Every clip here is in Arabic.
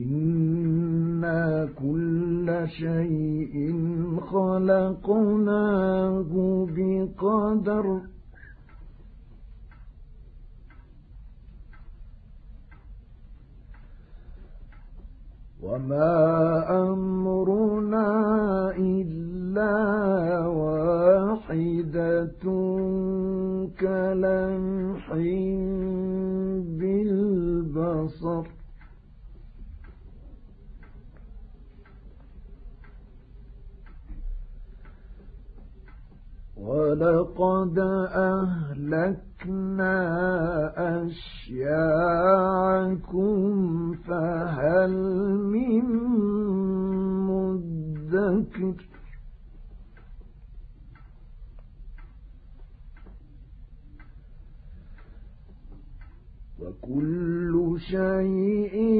إنا كل شيء خلقناه بقدر وما أمرنا إلا واحدة كلمح بالبصر ولقد أهلكنا أشياعكم فهل من مدكر؟ وكل شيء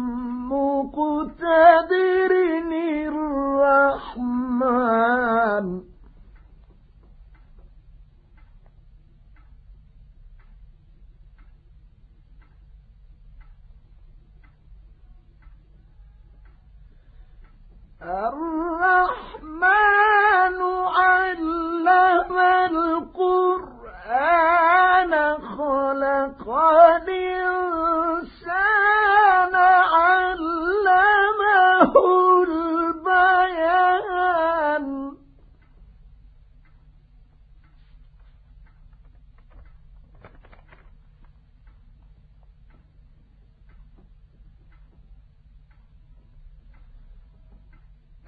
مقتدر الرحمن الرحمن علم القرآن خلق الإنسان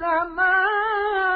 والسماء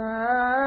كالفخار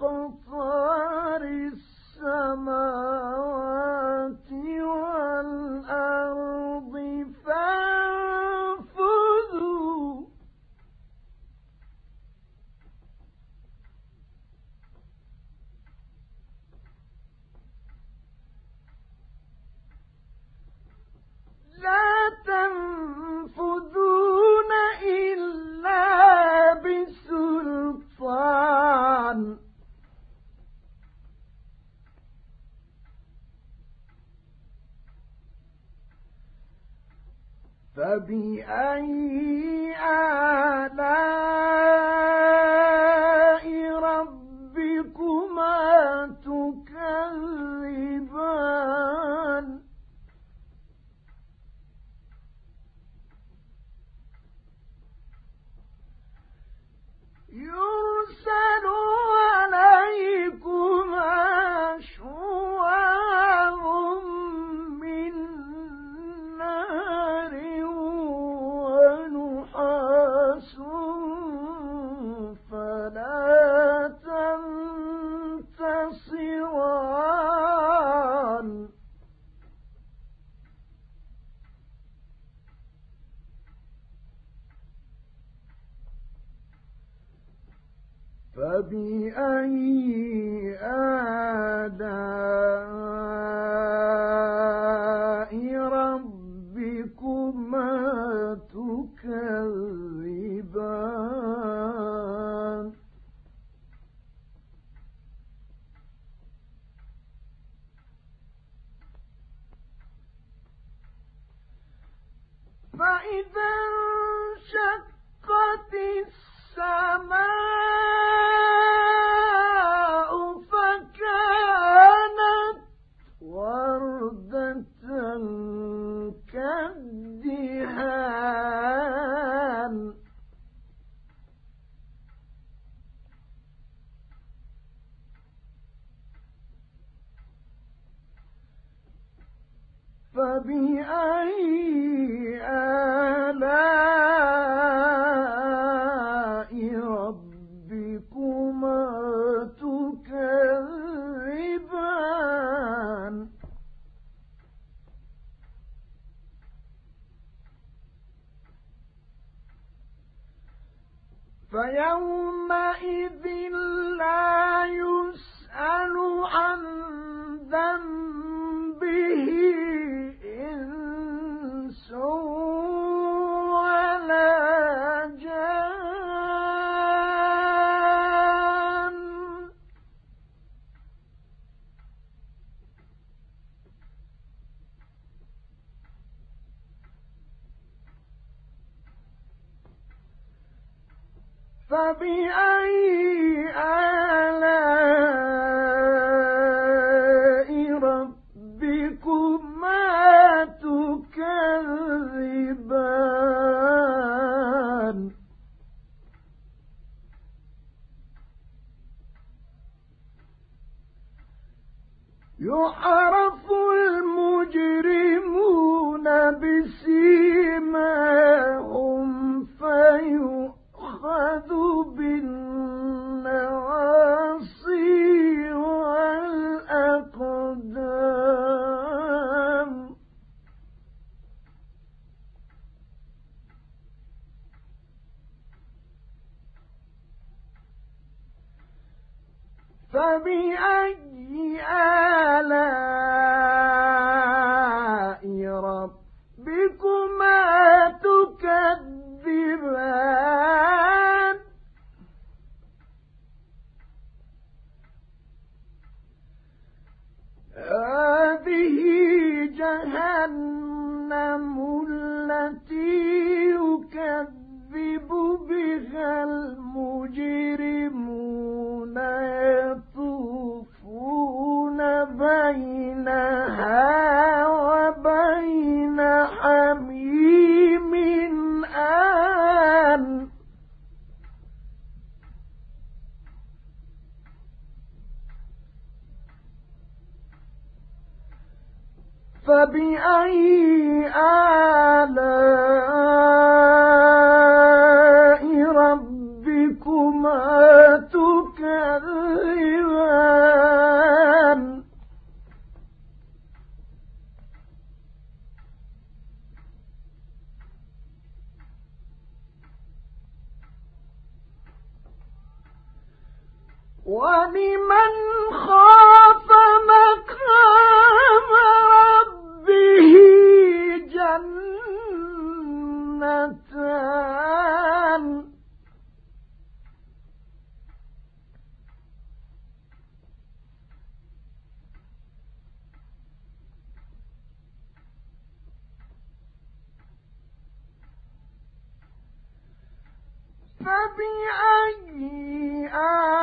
من فبأي فبأي آلاء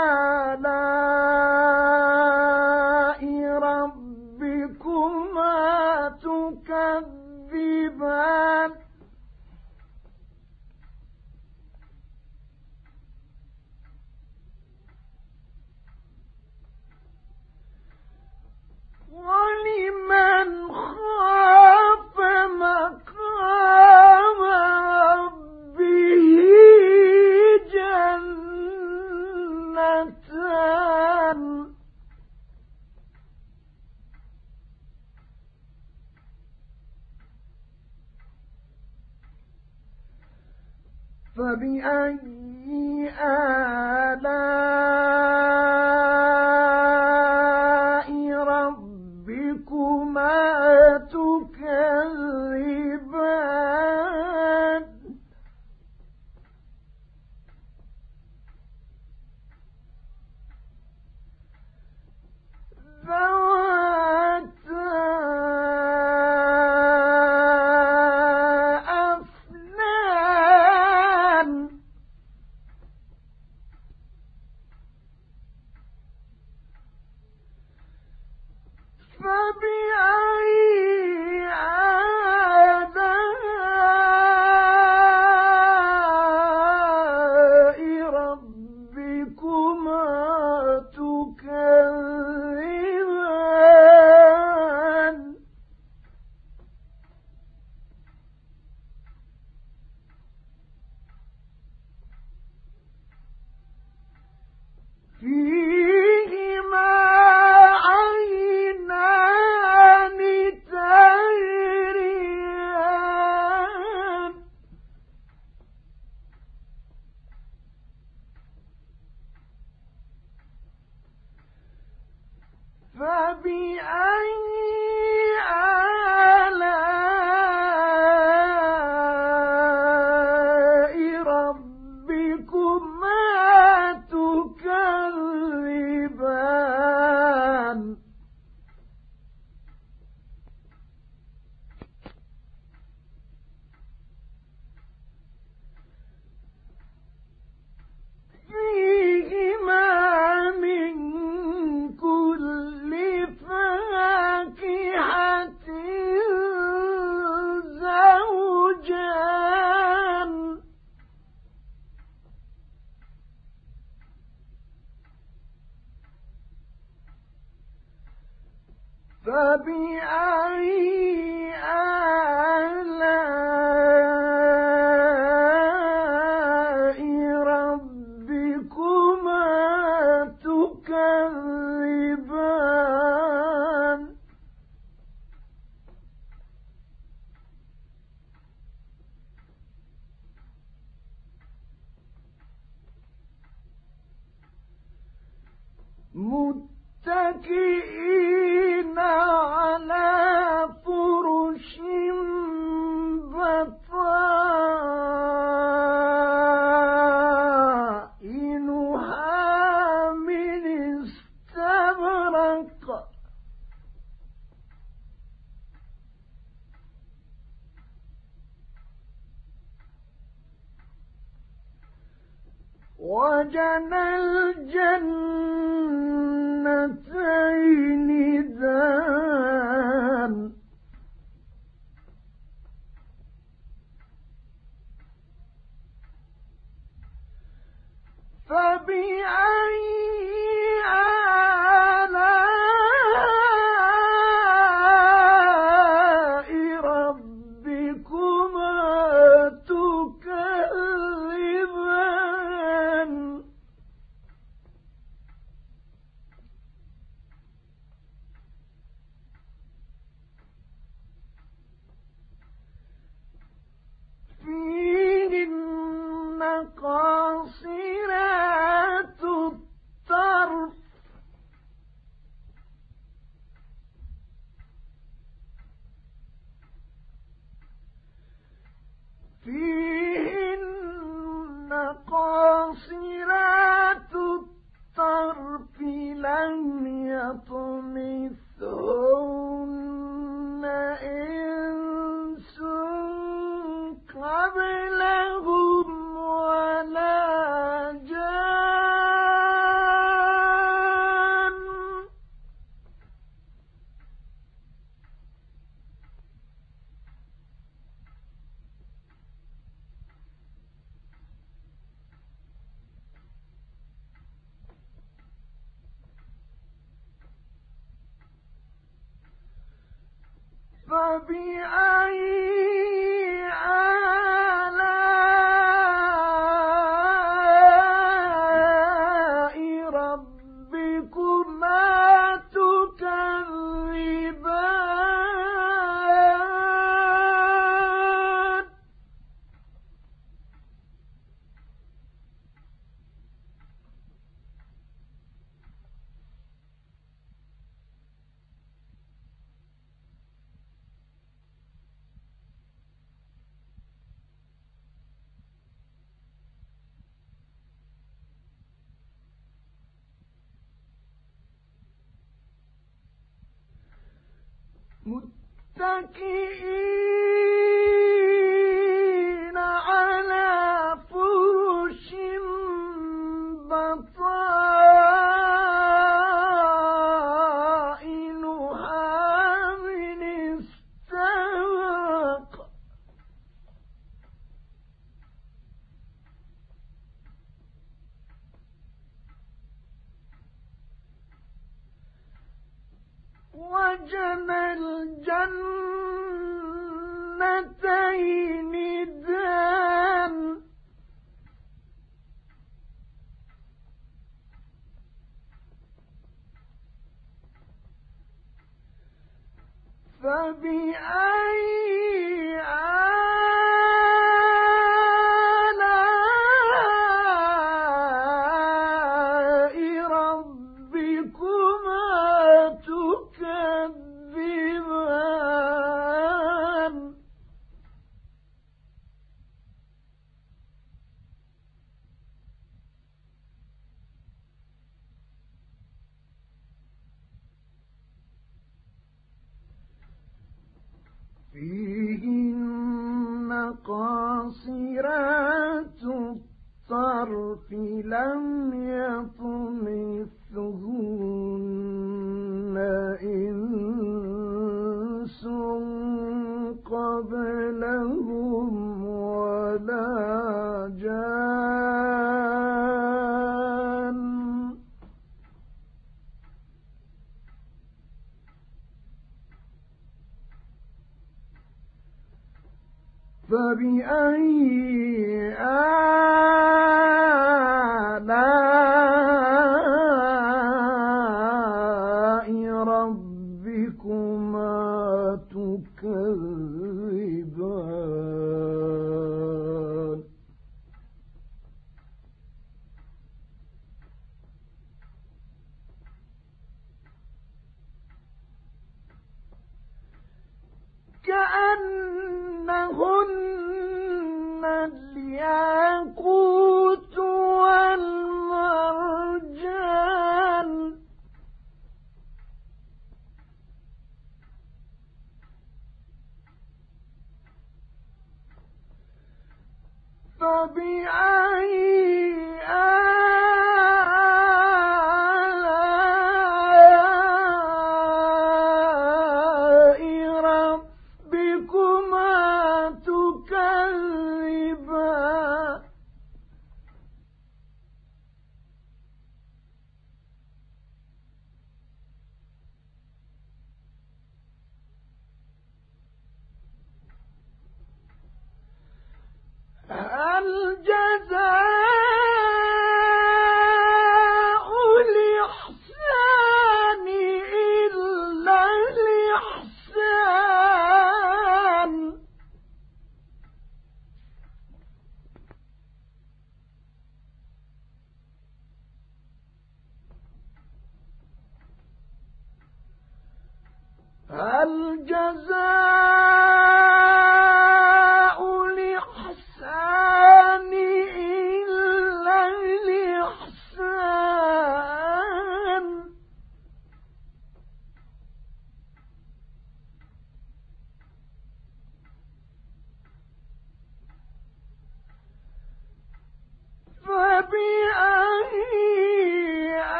فبأي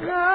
God.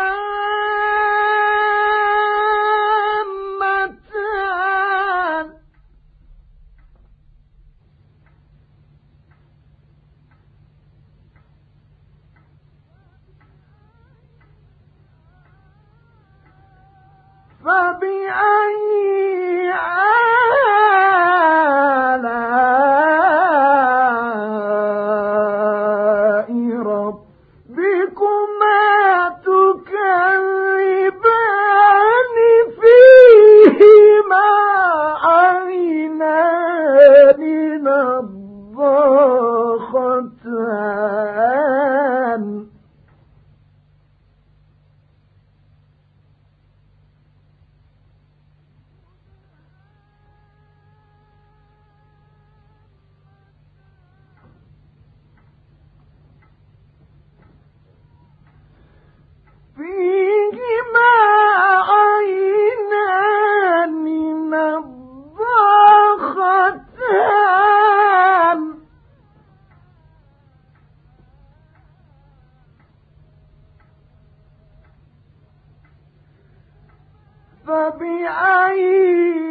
فبأي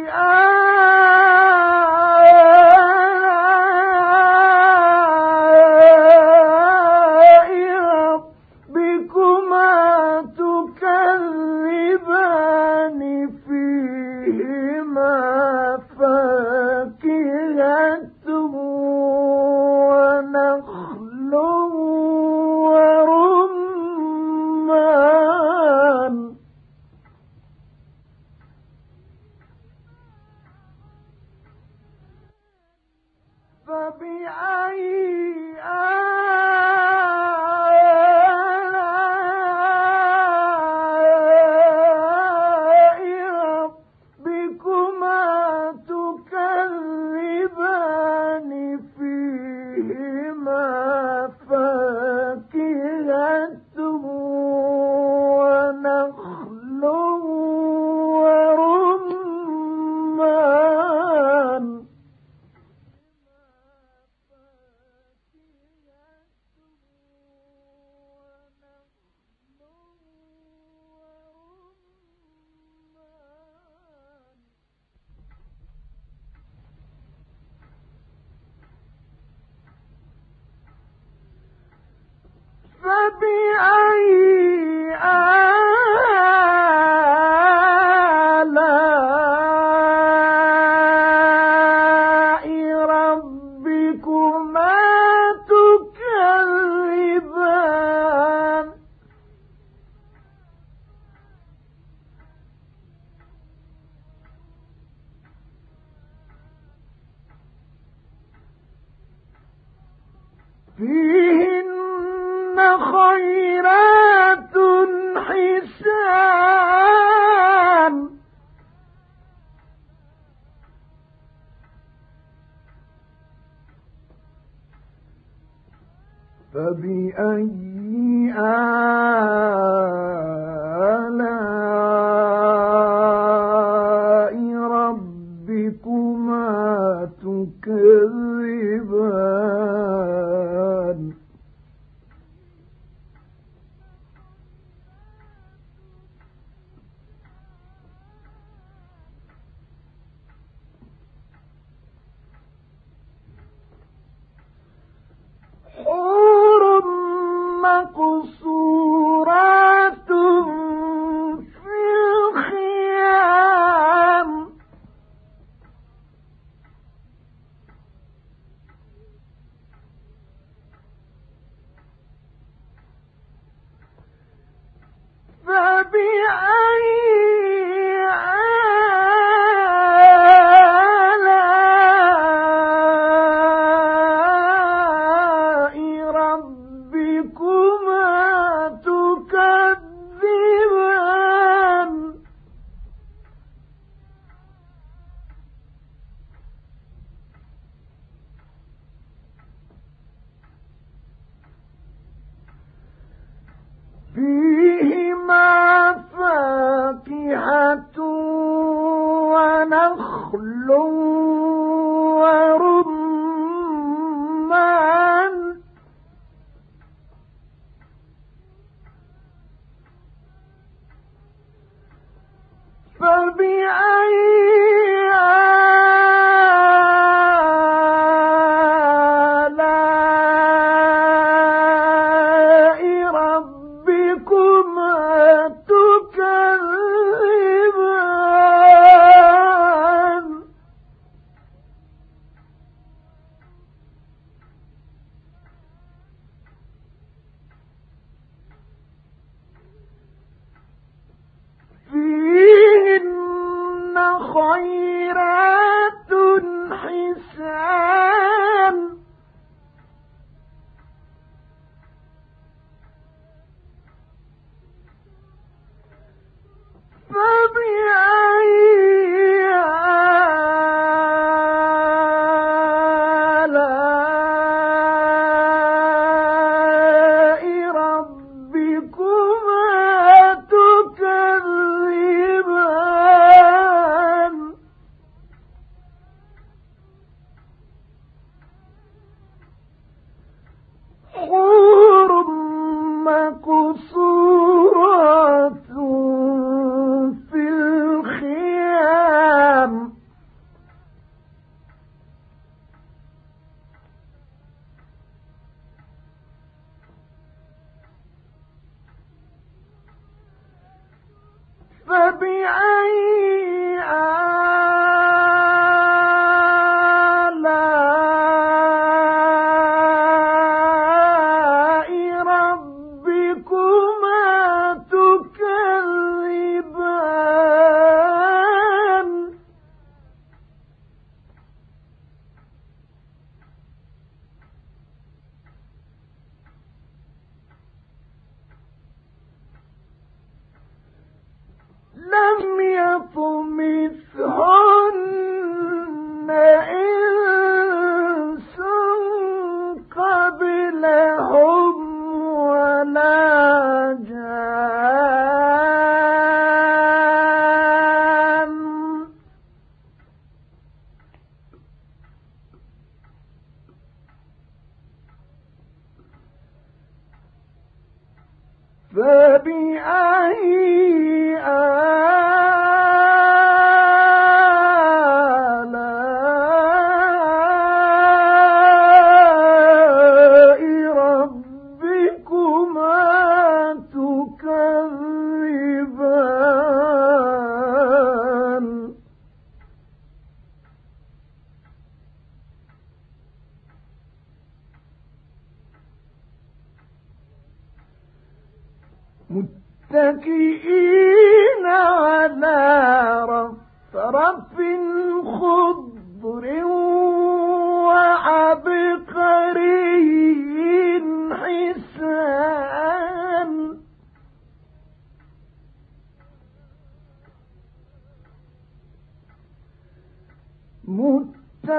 آلاء فبأي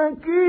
thank you.